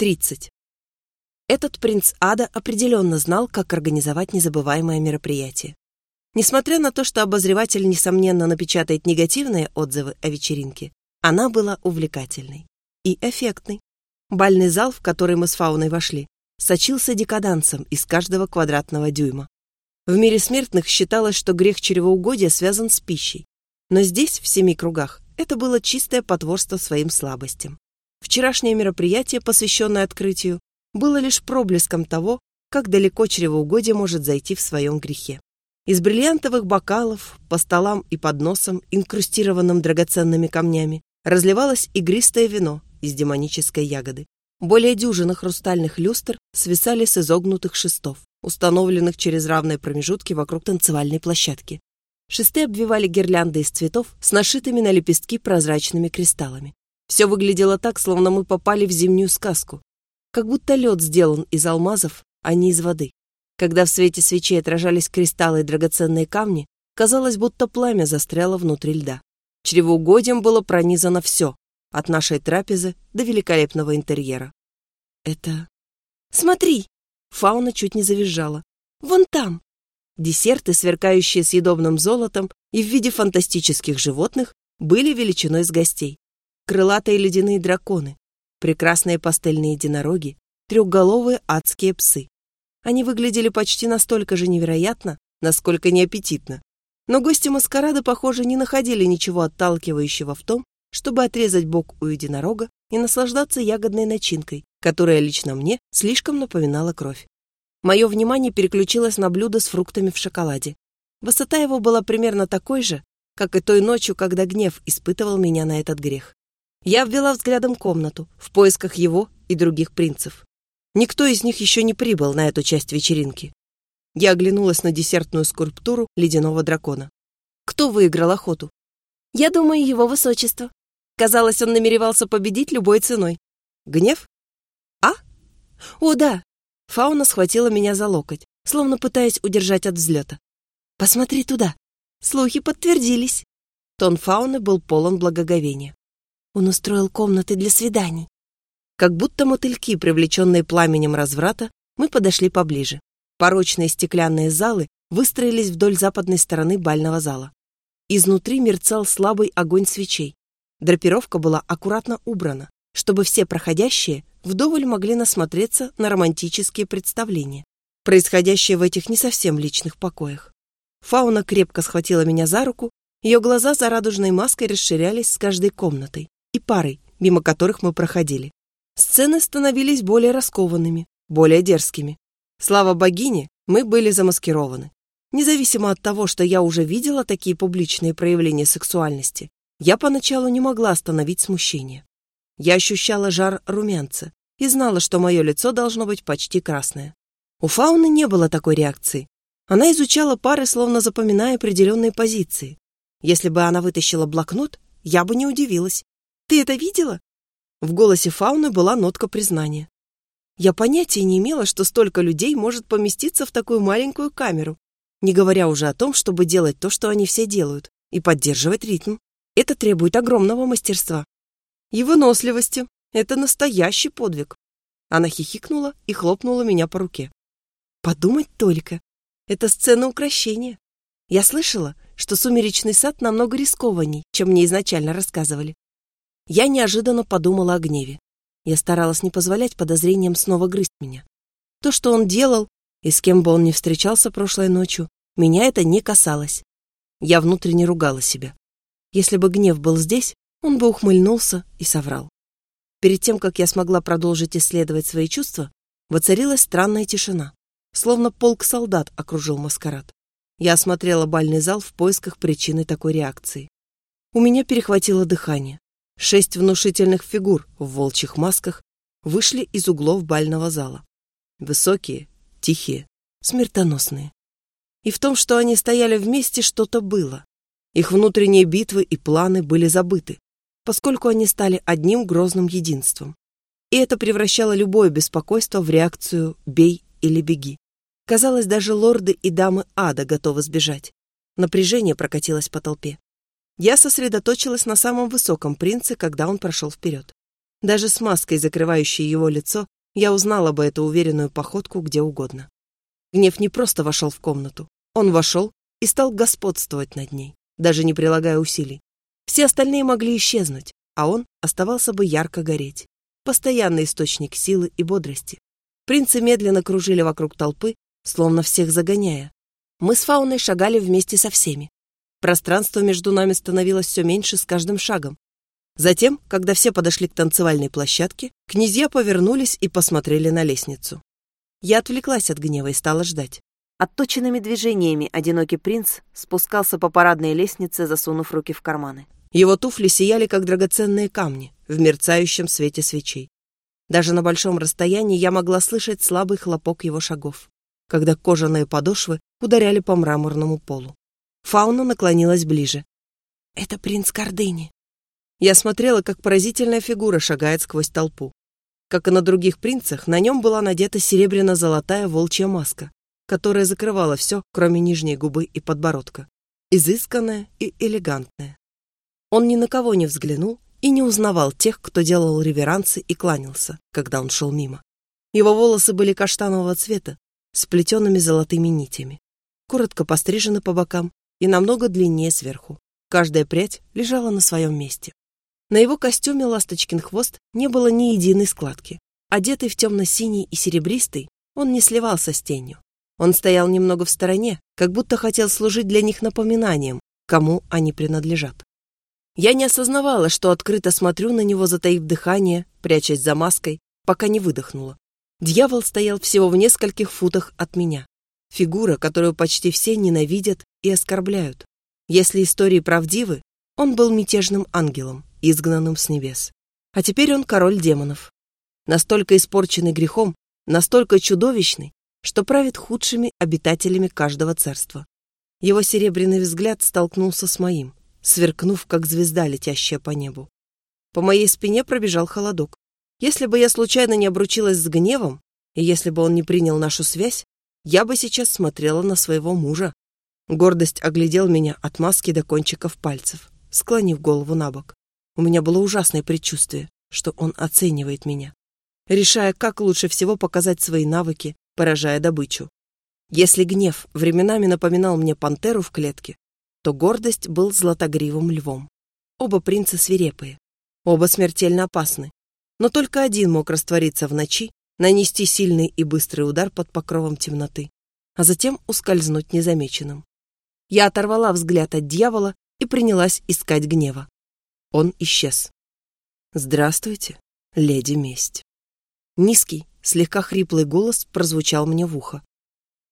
30. Этот принц ада определенно знал, как организовать незабываемое мероприятие. Несмотря на то, что обозреватель, несомненно, напечатает негативные отзывы о вечеринке, она была увлекательной и эффектной. Бальный зал, в который мы с Фауной вошли, сочился декадансом из каждого квадратного дюйма. В мире смертных считалось, что грех чревоугодия связан с пищей. Но здесь, в семи кругах, это было чистое потворство своим слабостям. Вчерашнее мероприятие, посвященное открытию, было лишь проблеском того, как далеко чревоугодие может зайти в своем грехе. Из бриллиантовых бокалов, по столам и подносам, инкрустированным драгоценными камнями, разливалось игристое вино из демонической ягоды. Более дюжины хрустальных люстр свисали с изогнутых шестов, установленных через равные промежутки вокруг танцевальной площадки. Шесты обвивали гирлянды из цветов с нашитыми на лепестки прозрачными кристаллами. Все выглядело так, словно мы попали в зимнюю сказку. Как будто лед сделан из алмазов, а не из воды. Когда в свете свечей отражались кристаллы и драгоценные камни, казалось, будто пламя застряло внутри льда. Чревоугодием было пронизано все, от нашей трапезы до великолепного интерьера. Это... Смотри! Фауна чуть не завизжала. Вон там! Десерты, сверкающие съедобным золотом и в виде фантастических животных, были величиной с гостей крылатые ледяные драконы, прекрасные пастельные единороги, трехголовые адские псы. Они выглядели почти настолько же невероятно, насколько неаппетитно. Но гости маскарада, похоже, не находили ничего отталкивающего в том, чтобы отрезать бок у единорога и наслаждаться ягодной начинкой, которая лично мне слишком напоминала кровь. Мое внимание переключилось на блюдо с фруктами в шоколаде. Высота его была примерно такой же, как и той ночью, когда гнев испытывал меня на этот грех. Я обвела взглядом комнату в поисках его и других принцев. Никто из них еще не прибыл на эту часть вечеринки. Я оглянулась на десертную скульптуру ледяного дракона. Кто выиграл охоту? Я думаю, его высочество. Казалось, он намеревался победить любой ценой. Гнев? А? О, да. Фауна схватила меня за локоть, словно пытаясь удержать от взлета. Посмотри туда. Слухи подтвердились. Тон Фауны был полон благоговения. Он устроил комнаты для свиданий. Как будто мотыльки, привлеченные пламенем разврата, мы подошли поближе. Порочные стеклянные залы выстроились вдоль западной стороны бального зала. Изнутри мерцал слабый огонь свечей. Драпировка была аккуратно убрана, чтобы все проходящие вдоволь могли насмотреться на романтические представления, происходящие в этих не совсем личных покоях. Фауна крепко схватила меня за руку, ее глаза за радужной маской расширялись с каждой комнатой и парой, мимо которых мы проходили. Сцены становились более раскованными, более дерзкими. Слава богине, мы были замаскированы. Независимо от того, что я уже видела такие публичные проявления сексуальности, я поначалу не могла остановить смущение. Я ощущала жар румянца и знала, что мое лицо должно быть почти красное. У фауны не было такой реакции. Она изучала пары, словно запоминая определенные позиции. Если бы она вытащила блокнот, я бы не удивилась. Ты это видела?» В голосе Фауны была нотка признания. Я понятия не имела, что столько людей может поместиться в такую маленькую камеру, не говоря уже о том, чтобы делать то, что они все делают, и поддерживать ритм. Это требует огромного мастерства. И выносливости. Это настоящий подвиг. Она хихикнула и хлопнула меня по руке. Подумать только. Это сцена украшения. Я слышала, что сумеречный сад намного рискованней, чем мне изначально рассказывали. Я неожиданно подумала о гневе. Я старалась не позволять подозрениям снова грызть меня. То, что он делал, и с кем бы он ни встречался прошлой ночью, меня это не касалось. Я внутренне ругала себя. Если бы гнев был здесь, он бы ухмыльнулся и соврал. Перед тем, как я смогла продолжить исследовать свои чувства, воцарилась странная тишина, словно полк солдат окружил маскарад. Я осмотрела бальный зал в поисках причины такой реакции. У меня перехватило дыхание. Шесть внушительных фигур в волчьих масках вышли из углов бального зала. Высокие, тихие, смертоносные. И в том, что они стояли вместе, что-то было. Их внутренние битвы и планы были забыты, поскольку они стали одним грозным единством. И это превращало любое беспокойство в реакцию «бей или беги». Казалось, даже лорды и дамы ада готовы сбежать. Напряжение прокатилось по толпе. Я сосредоточилась на самом высоком принце, когда он прошел вперед. Даже с маской, закрывающей его лицо, я узнала бы эту уверенную походку где угодно. Гнев не просто вошел в комнату. Он вошел и стал господствовать над ней, даже не прилагая усилий. Все остальные могли исчезнуть, а он оставался бы ярко гореть. Постоянный источник силы и бодрости. Принцы медленно кружили вокруг толпы, словно всех загоняя. Мы с Фауной шагали вместе со всеми. Пространство между нами становилось все меньше с каждым шагом. Затем, когда все подошли к танцевальной площадке, князья повернулись и посмотрели на лестницу. Я отвлеклась от гнева и стала ждать. Отточенными движениями одинокий принц спускался по парадной лестнице, засунув руки в карманы. Его туфли сияли, как драгоценные камни, в мерцающем свете свечей. Даже на большом расстоянии я могла слышать слабый хлопок его шагов, когда кожаные подошвы ударяли по мраморному полу. Фауна наклонилась ближе. «Это принц Кардыни». Я смотрела, как поразительная фигура шагает сквозь толпу. Как и на других принцах, на нем была надета серебряно-золотая волчья маска, которая закрывала все, кроме нижней губы и подбородка. Изысканная и элегантная. Он ни на кого не взглянул и не узнавал тех, кто делал реверансы и кланялся, когда он шел мимо. Его волосы были каштанового цвета, с плетеными золотыми нитями, коротко пострижены по бокам и намного длиннее сверху. Каждая прядь лежала на своем месте. На его костюме ласточкин хвост не было ни единой складки. Одетый в темно-синий и серебристый, он не сливался с тенью. Он стоял немного в стороне, как будто хотел служить для них напоминанием, кому они принадлежат. Я не осознавала, что открыто смотрю на него, затаив дыхание, прячась за маской, пока не выдохнула. Дьявол стоял всего в нескольких футах от меня. Фигура, которую почти все ненавидят и оскорбляют. Если истории правдивы, он был мятежным ангелом, изгнанным с небес. А теперь он король демонов. Настолько испорченный грехом, настолько чудовищный, что правит худшими обитателями каждого царства. Его серебряный взгляд столкнулся с моим сверкнув, как звезда, летящая по небу. По моей спине пробежал холодок. Если бы я случайно не обручилась с гневом, и если бы он не принял нашу связь, я бы сейчас смотрела на своего мужа. Гордость оглядел меня от маски до кончиков пальцев, склонив голову на бок. У меня было ужасное предчувствие, что он оценивает меня, решая, как лучше всего показать свои навыки, поражая добычу. Если гнев временами напоминал мне пантеру в клетке, то гордость был златогривым львом. Оба принца свирепые, оба смертельно опасны. Но только один мог раствориться в ночи, нанести сильный и быстрый удар под покровом темноты, а затем ускользнуть незамеченным. Я оторвала взгляд от дьявола и принялась искать гнева. Он исчез. «Здравствуйте, леди месть». Низкий, слегка хриплый голос прозвучал мне в ухо.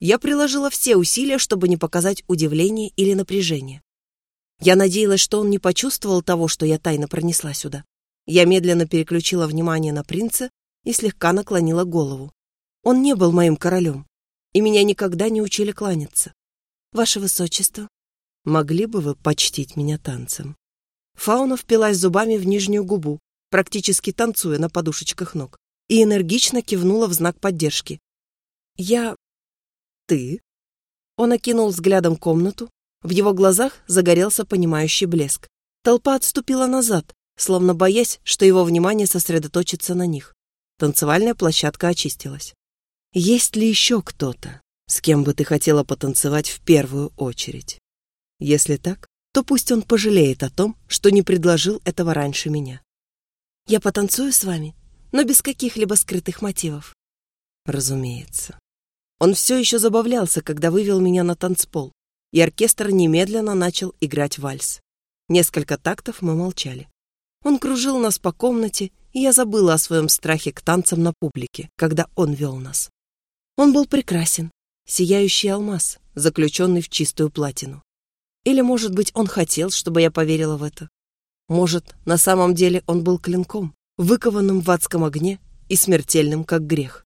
Я приложила все усилия, чтобы не показать удивление или напряжение. Я надеялась, что он не почувствовал того, что я тайно пронесла сюда. Я медленно переключила внимание на принца и слегка наклонила голову. Он не был моим королем, и меня никогда не учили кланяться. Ваше высочество, могли бы вы почтить меня танцем? Фауна впилась зубами в нижнюю губу, практически танцуя на подушечках ног, и энергично кивнула в знак поддержки. Я «Ты?» Он окинул взглядом комнату. В его глазах загорелся понимающий блеск. Толпа отступила назад, словно боясь, что его внимание сосредоточится на них. Танцевальная площадка очистилась. «Есть ли еще кто-то, с кем бы ты хотела потанцевать в первую очередь? Если так, то пусть он пожалеет о том, что не предложил этого раньше меня. Я потанцую с вами, но без каких-либо скрытых мотивов. Разумеется. Он все еще забавлялся, когда вывел меня на танцпол, и оркестр немедленно начал играть вальс. Несколько тактов мы молчали. Он кружил нас по комнате, и я забыла о своем страхе к танцам на публике, когда он вел нас. Он был прекрасен, сияющий алмаз, заключенный в чистую платину. Или, может быть, он хотел, чтобы я поверила в это. Может, на самом деле он был клинком, выкованным в адском огне и смертельным, как грех.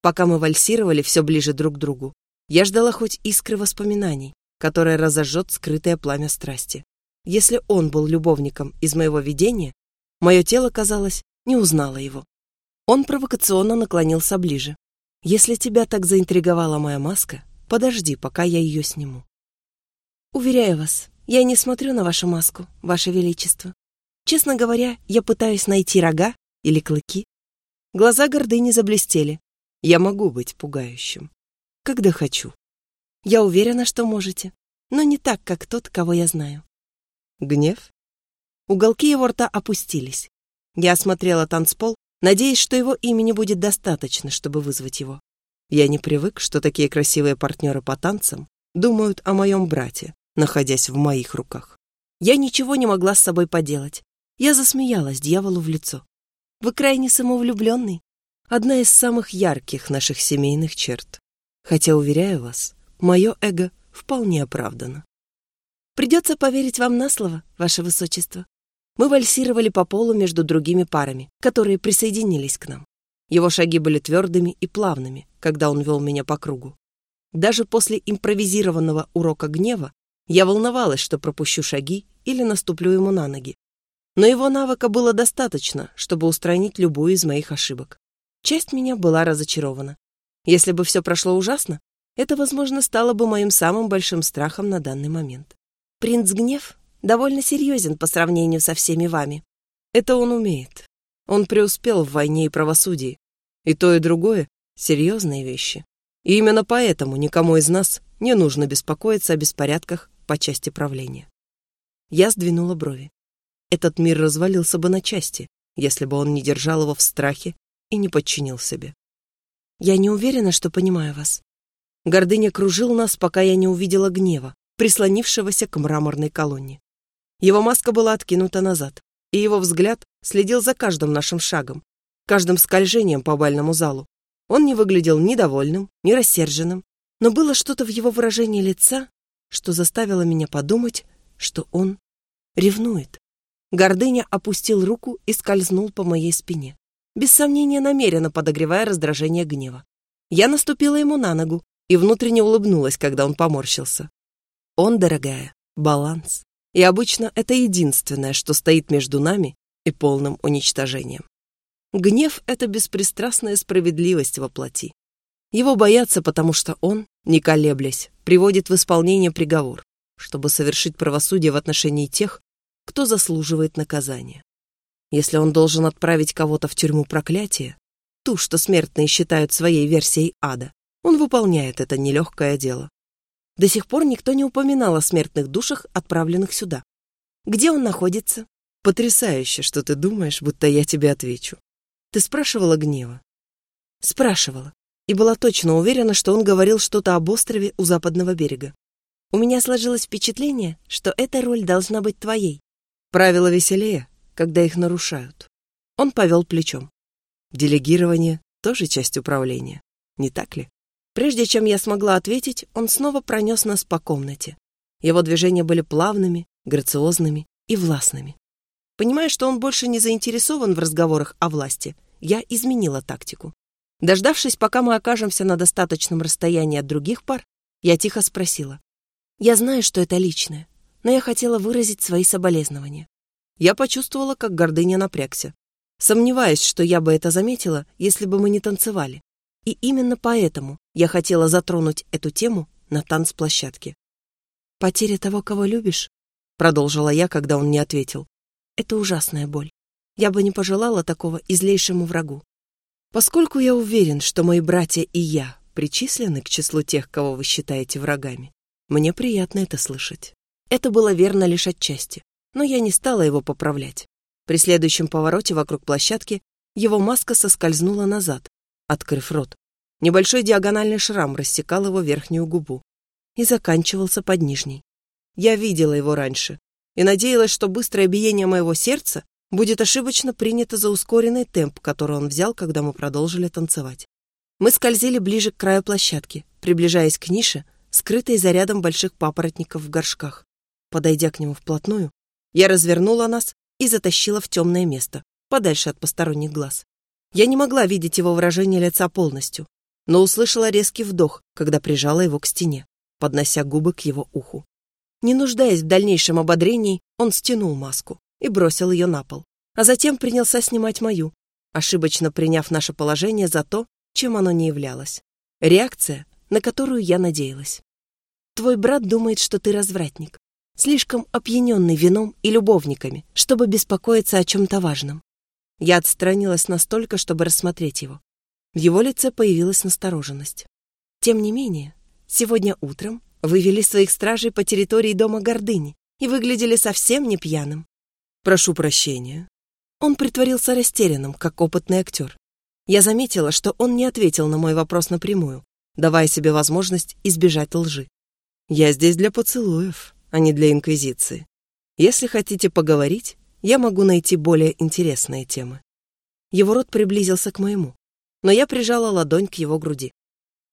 Пока мы вальсировали все ближе друг к другу, я ждала хоть искры воспоминаний, которая разожжет скрытое пламя страсти. Если он был любовником из моего видения, мое тело, казалось, не узнало его. Он провокационно наклонился ближе. «Если тебя так заинтриговала моя маска, подожди, пока я ее сниму». «Уверяю вас, я не смотрю на вашу маску, ваше величество. Честно говоря, я пытаюсь найти рога Или клыки? Глаза гордыни заблестели. Я могу быть пугающим. Когда хочу. Я уверена, что можете. Но не так, как тот, кого я знаю. Гнев? Уголки его рта опустились. Я осмотрела танцпол, надеясь, что его имени будет достаточно, чтобы вызвать его. Я не привык, что такие красивые партнеры по танцам думают о моем брате, находясь в моих руках. Я ничего не могла с собой поделать. Я засмеялась дьяволу в лицо. Вы крайне самовлюбленный. Одна из самых ярких наших семейных черт. Хотя, уверяю вас, мое эго вполне оправдано. Придется поверить вам на слово, ваше высочество. Мы вальсировали по полу между другими парами, которые присоединились к нам. Его шаги были твердыми и плавными, когда он вел меня по кругу. Даже после импровизированного урока гнева я волновалась, что пропущу шаги или наступлю ему на ноги. Но его навыка было достаточно, чтобы устранить любую из моих ошибок. Часть меня была разочарована. Если бы все прошло ужасно, это, возможно, стало бы моим самым большим страхом на данный момент. Принц Гнев довольно серьезен по сравнению со всеми вами. Это он умеет. Он преуспел в войне и правосудии. И то, и другое — серьезные вещи. И именно поэтому никому из нас не нужно беспокоиться о беспорядках по части правления. Я сдвинула брови. Этот мир развалился бы на части, если бы он не держал его в страхе и не подчинил себе. Я не уверена, что понимаю вас. Гордыня кружил нас, пока я не увидела гнева, прислонившегося к мраморной колонне. Его маска была откинута назад, и его взгляд следил за каждым нашим шагом, каждым скольжением по бальному залу. Он не выглядел ни довольным, ни рассерженным, но было что-то в его выражении лица, что заставило меня подумать, что он ревнует. Гордыня опустил руку и скользнул по моей спине, без сомнения намеренно подогревая раздражение гнева. Я наступила ему на ногу и внутренне улыбнулась, когда он поморщился. Он, дорогая, баланс. И обычно это единственное, что стоит между нами и полным уничтожением. Гнев — это беспристрастная справедливость во плоти. Его боятся, потому что он, не колеблясь, приводит в исполнение приговор, чтобы совершить правосудие в отношении тех, кто заслуживает наказания. Если он должен отправить кого-то в тюрьму проклятия, ту, что смертные считают своей версией ада, он выполняет это нелегкое дело. До сих пор никто не упоминал о смертных душах, отправленных сюда. Где он находится? Потрясающе, что ты думаешь, будто я тебе отвечу. Ты спрашивала гнева? Спрашивала. И была точно уверена, что он говорил что-то об острове у западного берега. У меня сложилось впечатление, что эта роль должна быть твоей. Правила веселее, когда их нарушают. Он повел плечом. Делегирование тоже часть управления, не так ли? Прежде чем я смогла ответить, он снова пронес нас по комнате. Его движения были плавными, грациозными и властными. Понимая, что он больше не заинтересован в разговорах о власти, я изменила тактику. Дождавшись, пока мы окажемся на достаточном расстоянии от других пар, я тихо спросила. «Я знаю, что это личное, но я хотела выразить свои соболезнования». Я почувствовала, как гордыня напрягся. Сомневаюсь, что я бы это заметила, если бы мы не танцевали. И именно поэтому я хотела затронуть эту тему на танцплощадке. «Потеря того, кого любишь?» — продолжила я, когда он не ответил. «Это ужасная боль. Я бы не пожелала такого излейшему врагу. Поскольку я уверен, что мои братья и я причислены к числу тех, кого вы считаете врагами, мне приятно это слышать. Это было верно лишь отчасти, но я не стала его поправлять. При следующем повороте вокруг площадки его маска соскользнула назад, открыв рот. Небольшой диагональный шрам рассекал его верхнюю губу и заканчивался под нижней. Я видела его раньше и надеялась, что быстрое биение моего сердца будет ошибочно принято за ускоренный темп, который он взял, когда мы продолжили танцевать. Мы скользили ближе к краю площадки, приближаясь к нише, скрытой за рядом больших папоротников в горшках. Подойдя к нему вплотную, я развернула нас и затащила в темное место, подальше от посторонних глаз. Я не могла видеть его выражение лица полностью, но услышала резкий вдох, когда прижала его к стене, поднося губы к его уху. Не нуждаясь в дальнейшем ободрении, он стянул маску и бросил ее на пол, а затем принялся снимать мою, ошибочно приняв наше положение за то, чем оно не являлось. Реакция, на которую я надеялась. Твой брат думает, что ты развратник, слишком опьяненный вином и любовниками, чтобы беспокоиться о чем-то важном. Я отстранилась настолько, чтобы рассмотреть его. В его лице появилась настороженность. Тем не менее, сегодня утром вы вели своих стражей по территории дома Гордыни и выглядели совсем не пьяным. Прошу прощения. Он притворился растерянным, как опытный актер. Я заметила, что он не ответил на мой вопрос напрямую, давая себе возможность избежать лжи. Я здесь для поцелуев, а не для инквизиции. Если хотите поговорить, я могу найти более интересные темы. Его рот приблизился к моему, но я прижала ладонь к его груди.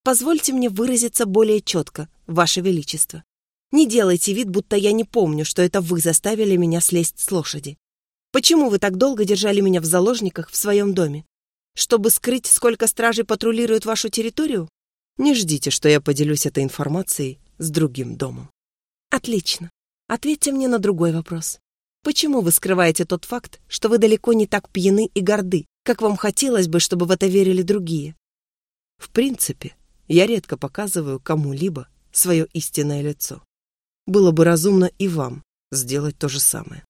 Позвольте мне выразиться более четко, Ваше Величество. Не делайте вид, будто я не помню, что это вы заставили меня слезть с лошади. Почему вы так долго держали меня в заложниках в своем доме? Чтобы скрыть, сколько стражей патрулируют вашу территорию? Не ждите, что я поделюсь этой информацией с другим домом. Отлично. Ответьте мне на другой вопрос. Почему вы скрываете тот факт, что вы далеко не так пьяны и горды, как вам хотелось бы, чтобы в это верили другие? В принципе, я редко показываю кому-либо свое истинное лицо. Было бы разумно и вам сделать то же самое.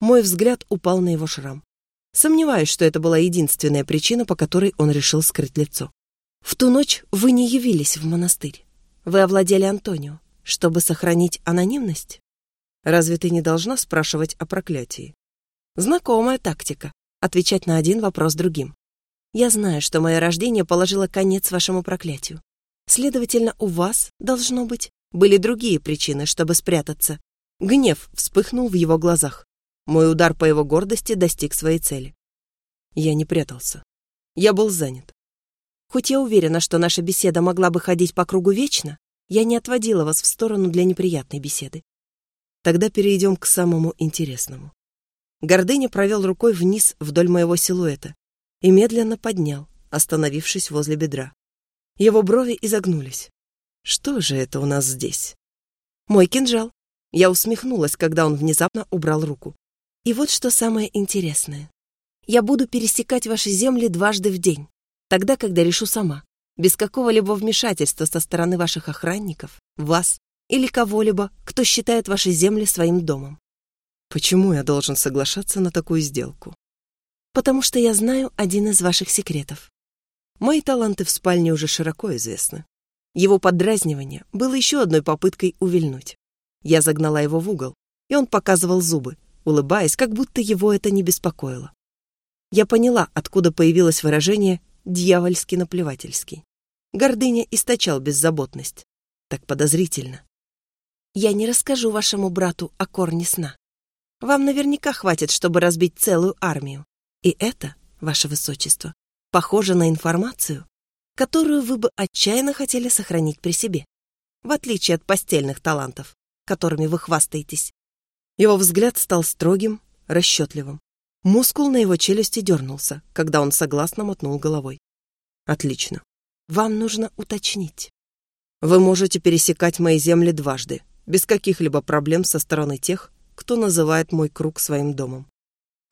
Мой взгляд упал на его шрам. Сомневаюсь, что это была единственная причина, по которой он решил скрыть лицо. В ту ночь вы не явились в монастырь. Вы овладели Антонио, чтобы сохранить анонимность? Разве ты не должна спрашивать о проклятии? Знакомая тактика — отвечать на один вопрос другим. Я знаю, что мое рождение положило конец вашему проклятию. Следовательно, у вас, должно быть, были другие причины, чтобы спрятаться. Гнев вспыхнул в его глазах. Мой удар по его гордости достиг своей цели. Я не прятался. Я был занят. Хоть я уверена, что наша беседа могла бы ходить по кругу вечно, я не отводила вас в сторону для неприятной беседы. Тогда перейдем к самому интересному. Гордыня провел рукой вниз вдоль моего силуэта и медленно поднял, остановившись возле бедра. Его брови изогнулись. Что же это у нас здесь? Мой кинжал. Я усмехнулась, когда он внезапно убрал руку. И вот что самое интересное. Я буду пересекать ваши земли дважды в день, тогда, когда решу сама, без какого-либо вмешательства со стороны ваших охранников, вас или кого-либо, кто считает ваши земли своим домом. Почему я должен соглашаться на такую сделку? Потому что я знаю один из ваших секретов. Мои таланты в спальне уже широко известны. Его поддразнивание было еще одной попыткой увильнуть. Я загнала его в угол, и он показывал зубы, улыбаясь, как будто его это не беспокоило. Я поняла, откуда появилось выражение «дьявольски-наплевательский». Гордыня источал беззаботность. Так подозрительно. Я не расскажу вашему брату о корне сна. Вам наверняка хватит, чтобы разбить целую армию. И это, ваше высочество, похоже на информацию, которую вы бы отчаянно хотели сохранить при себе, в отличие от постельных талантов, которыми вы хвастаетесь. Его взгляд стал строгим, расчетливым. Мускул на его челюсти дернулся, когда он согласно мотнул головой. Отлично. Вам нужно уточнить. Вы можете пересекать мои земли дважды, без каких-либо проблем со стороны тех, кто называет мой круг своим домом.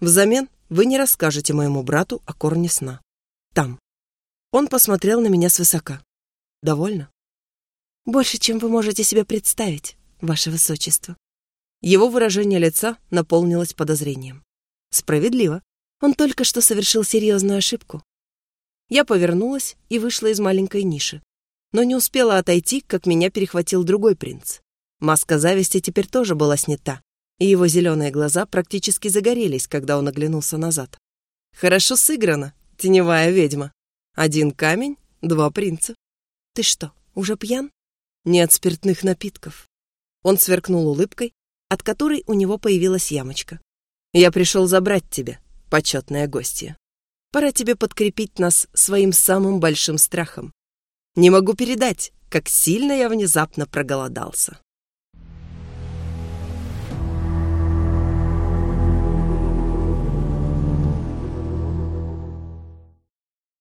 Взамен вы не расскажете моему брату о корне сна там. Он посмотрел на меня свысока. Довольно? Больше, чем вы можете себе представить, ваше высочество. Его выражение лица наполнилось подозрением. Справедливо. Он только что совершил серьезную ошибку. Я повернулась и вышла из маленькой ниши, но не успела отойти, как меня перехватил другой принц. Маска зависти теперь тоже была снята, и его зеленые глаза практически загорелись, когда он оглянулся назад. «Хорошо сыграно», Теневая ведьма. Один камень, два принца. Ты что, уже пьян? Нет спиртных напитков. Он сверкнул улыбкой, от которой у него появилась ямочка. Я пришел забрать тебя, почетная гостья. Пора тебе подкрепить нас своим самым большим страхом. Не могу передать, как сильно я внезапно проголодался.